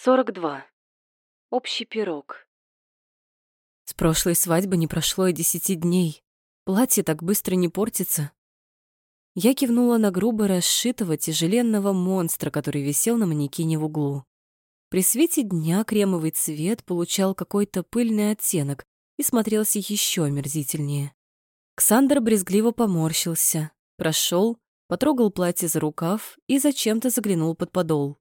42. Общий пирог. С прошлой свадьбы не прошло и десяти дней. Платье так быстро не портится. Я кивнула на грубо расшитого тяжеленного монстра, который висел на манекене в углу. При свете дня кремовый цвет получал какой-то пыльный оттенок и смотрелся еще омерзительнее. Ксандр брезгливо поморщился, прошел, потрогал платье за рукав и зачем-то заглянул под подол.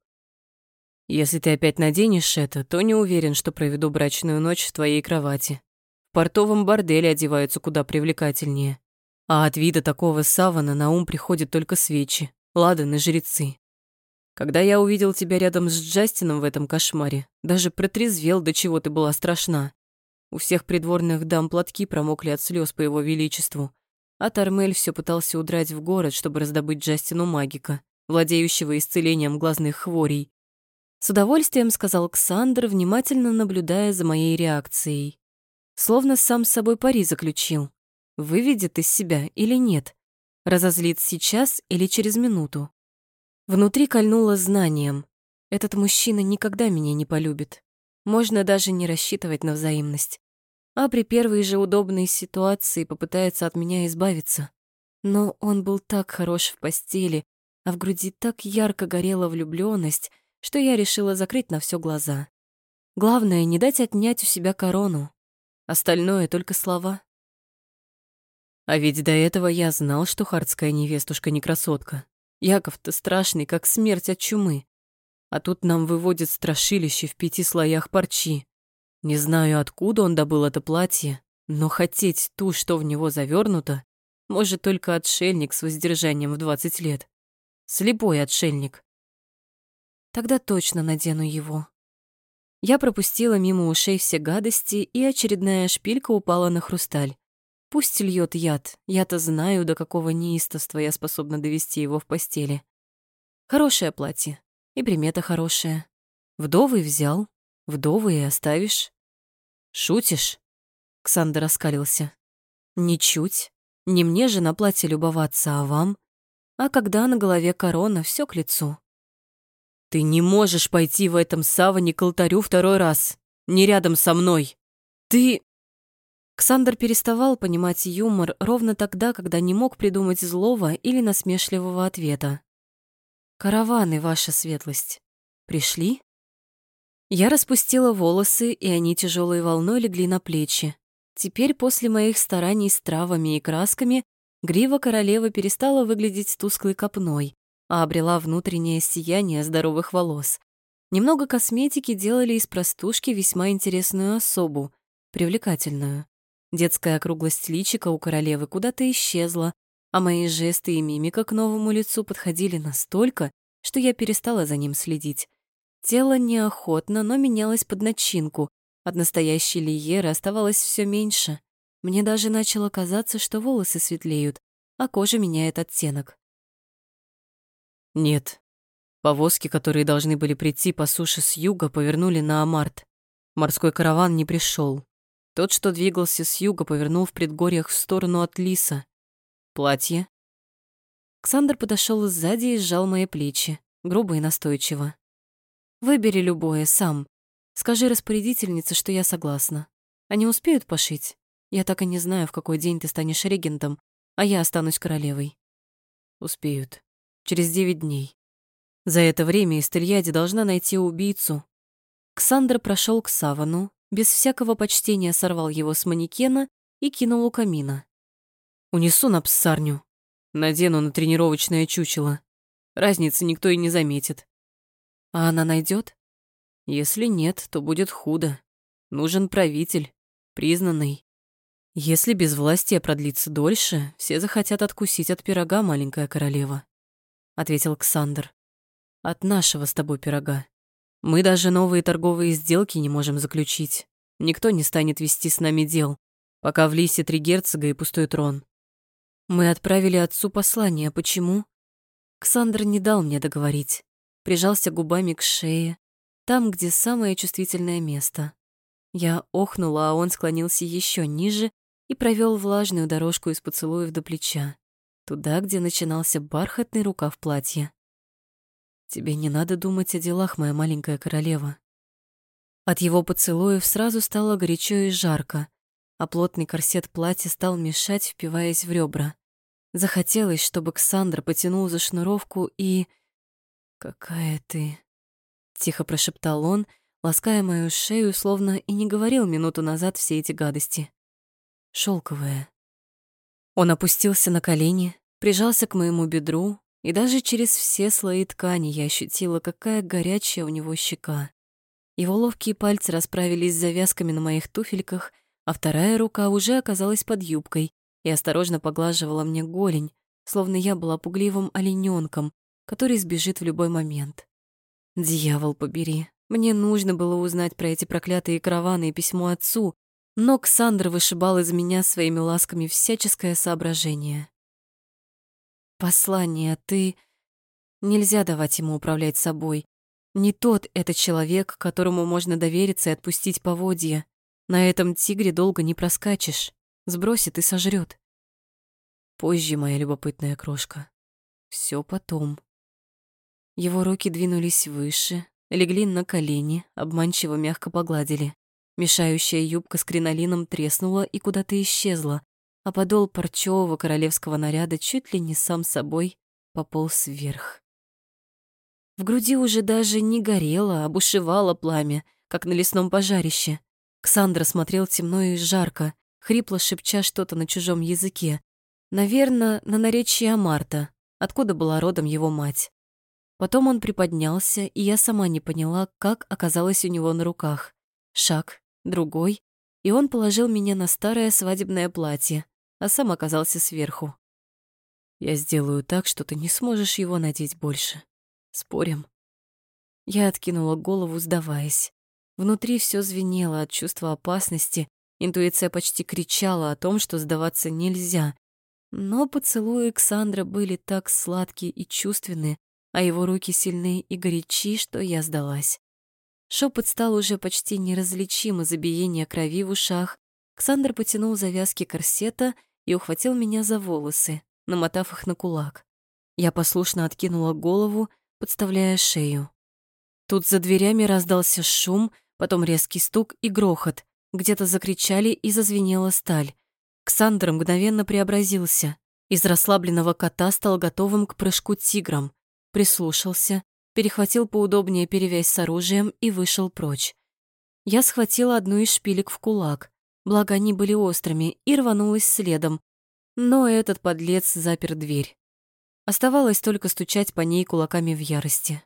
Если ты опять наденешь это, то не уверен, что проведу брачную ночь в твоей кровати. В портовом борделе одеваются куда привлекательнее. А от вида такого савана на ум приходят только свечи, ладан и жрецы. Когда я увидел тебя рядом с Джастином в этом кошмаре, даже протрезвел, до чего ты была страшна. У всех придворных дам платки промокли от слез по его величеству, а Тармель все пытался удрать в город, чтобы раздобыть Джастину магика, владеющего исцелением глазных хворей, с удовольствием сказал Александр, внимательно наблюдая за моей реакцией. Словно сам с собой пари заключил. Выведет из себя или нет? Разозлит сейчас или через минуту? Внутри кольнуло знанием. Этот мужчина никогда меня не полюбит. Можно даже не рассчитывать на взаимность. А при первой же удобной ситуации попытается от меня избавиться. Но он был так хорош в постели, а в груди так ярко горела влюблённость, что я решила закрыть на все глаза. Главное, не дать отнять у себя корону. Остальное только слова. А ведь до этого я знал, что хардская невестушка не красотка. Яков-то страшный, как смерть от чумы. А тут нам выводят страшилище в пяти слоях парчи. Не знаю, откуда он добыл это платье, но хотеть ту, что в него завернуто, может только отшельник с воздержанием в двадцать лет. Слепой отшельник. Тогда точно надену его. Я пропустила мимо ушей все гадости, и очередная шпилька упала на хрусталь. Пусть льет яд, я-то знаю, до какого неистовства я способна довести его в постели. Хорошее платье, и примета хорошая. Вдовый взял, вдовый и оставишь. Шутишь? Ксандр раскалился. Ничуть. Не мне же на платье любоваться, а вам. А когда на голове корона, все к лицу. Ты не можешь пойти в этом саване к алтарю второй раз. Не рядом со мной. Ты... Ксандр переставал понимать юмор ровно тогда, когда не мог придумать злого или насмешливого ответа. «Караваны, ваша светлость, пришли?» Я распустила волосы, и они тяжелой волной легли на плечи. Теперь, после моих стараний с травами и красками, грива королевы перестала выглядеть тусклой копной, а обрела внутреннее сияние здоровых волос. Немного косметики делали из простушки весьма интересную особу, привлекательную. Детская округлость личика у королевы куда-то исчезла, а мои жесты и мимика к новому лицу подходили настолько, что я перестала за ним следить. Тело неохотно, но менялось под начинку. От настоящей Лиеры оставалось все меньше. Мне даже начало казаться, что волосы светлеют, а кожа меняет оттенок. Нет. Повозки, которые должны были прийти по суше с юга, повернули на Амарт. Морской караван не пришел. Тот, что двигался с юга, повернул в предгорьях в сторону от Лиса. Платье. Ксандр подошел сзади и сжал мои плечи, грубо и настойчиво. Выбери любое сам. Скажи распорядительнице, что я согласна. Они успеют пошить? Я так и не знаю, в какой день ты станешь регентом, а я останусь королевой. Успеют через девять дней. За это время Истельяди должна найти убийцу. Ксандр прошел к савану, без всякого почтения сорвал его с манекена и кинул у камина. «Унесу на псарню. Надену на тренировочное чучело. Разницы никто и не заметит. А она найдет? Если нет, то будет худо. Нужен правитель, признанный. Если безвластие продлится дольше, все захотят откусить от пирога, маленькая королева ответил Александр. От нашего с тобой пирога. Мы даже новые торговые сделки не можем заключить. Никто не станет вести с нами дел, пока в Лисе три герцога и пустой трон. Мы отправили отцу послание. Почему? Ксандр не дал мне договорить. Прижался губами к шее, там, где самое чувствительное место. Я охнула, а он склонился еще ниже и провел влажную дорожку из поцелуев до плеча туда, где начинался бархатный рукав платья. «Тебе не надо думать о делах, моя маленькая королева. От его поцелуев сразу стало горячо и жарко, а плотный корсет платья стал мешать, впиваясь в ребра. Захотелось, чтобы Ксандр потянул за шнуровку и... «Какая ты...» — тихо прошептал он, лаская мою шею, словно и не говорил минуту назад все эти гадости. Шелковая. Он опустился на колени, прижался к моему бедру, и даже через все слои ткани я ощутила, какая горячая у него щека. Его ловкие пальцы расправились с завязками на моих туфельках, а вторая рука уже оказалась под юбкой и осторожно поглаживала мне голень, словно я была пугливым олененком, который сбежит в любой момент. Дьявол побери, мне нужно было узнать про эти проклятые караваны и письмо отцу, но Ксандр вышибал из меня своими ласками всяческое соображение. «Послание, ты...» Нельзя давать ему управлять собой. Не тот это человек, которому можно довериться и отпустить поводья. На этом тигре долго не проскачешь. Сбросит и сожрет. Позже, моя любопытная крошка. Все потом. Его руки двинулись выше, легли на колени, обманчиво мягко погладили. Мешающая юбка с кринолином треснула и куда-то исчезла, а подол парчевого королевского наряда чуть ли не сам собой пополз вверх. В груди уже даже не горело, а бушевало пламя, как на лесном пожарище. Ксандра смотрел темно и жарко, хрипло шепча что-то на чужом языке. Наверное, на наречии Амарта, откуда была родом его мать. Потом он приподнялся, и я сама не поняла, как оказалась у него на руках. Шаг, другой, и он положил меня на старое свадебное платье, а сам оказался сверху. «Я сделаю так, что ты не сможешь его надеть больше», Спорим?» Я откинула голову, сдаваясь. Внутри все звенело от чувства опасности, интуиция почти кричала о том, что сдаваться нельзя. Но поцелуи Александра были так сладкие и чувственные, а его руки сильные и горячи, что я сдалась. Шепот стал уже почти неразличим из-за биения крови в ушах. Ксандр потянул завязки корсета и ухватил меня за волосы, намотав их на кулак. Я послушно откинула голову, подставляя шею. Тут за дверями раздался шум, потом резкий стук и грохот. Где-то закричали и зазвенела сталь. Ксандр мгновенно преобразился. Из расслабленного кота стал готовым к прыжку тигром. Прислушался, перехватил поудобнее перевязь с оружием и вышел прочь. Я схватила одну из шпилек в кулак, благо они были острыми, и рванулась следом. Но этот подлец запер дверь. Оставалось только стучать по ней кулаками в ярости.